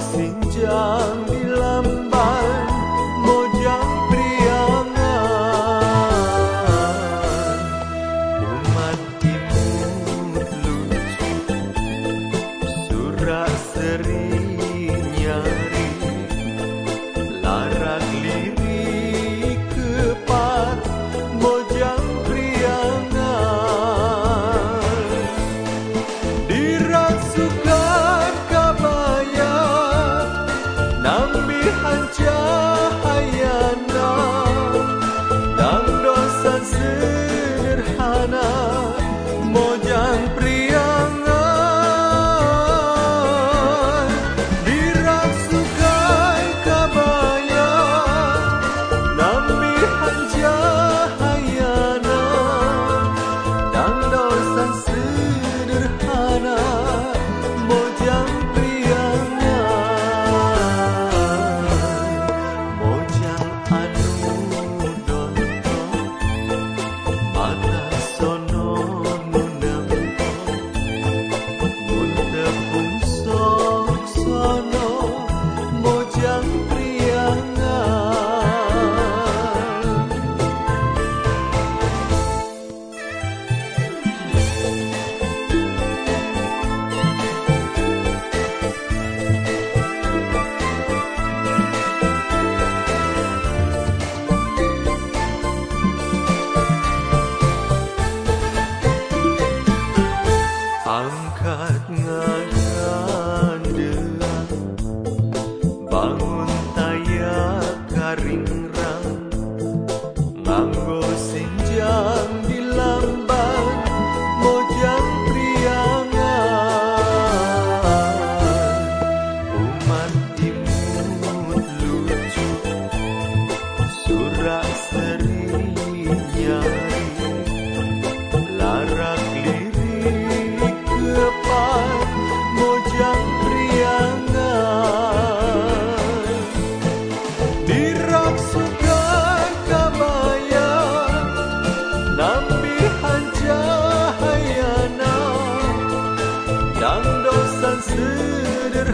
新疆 dalam dosa sederhana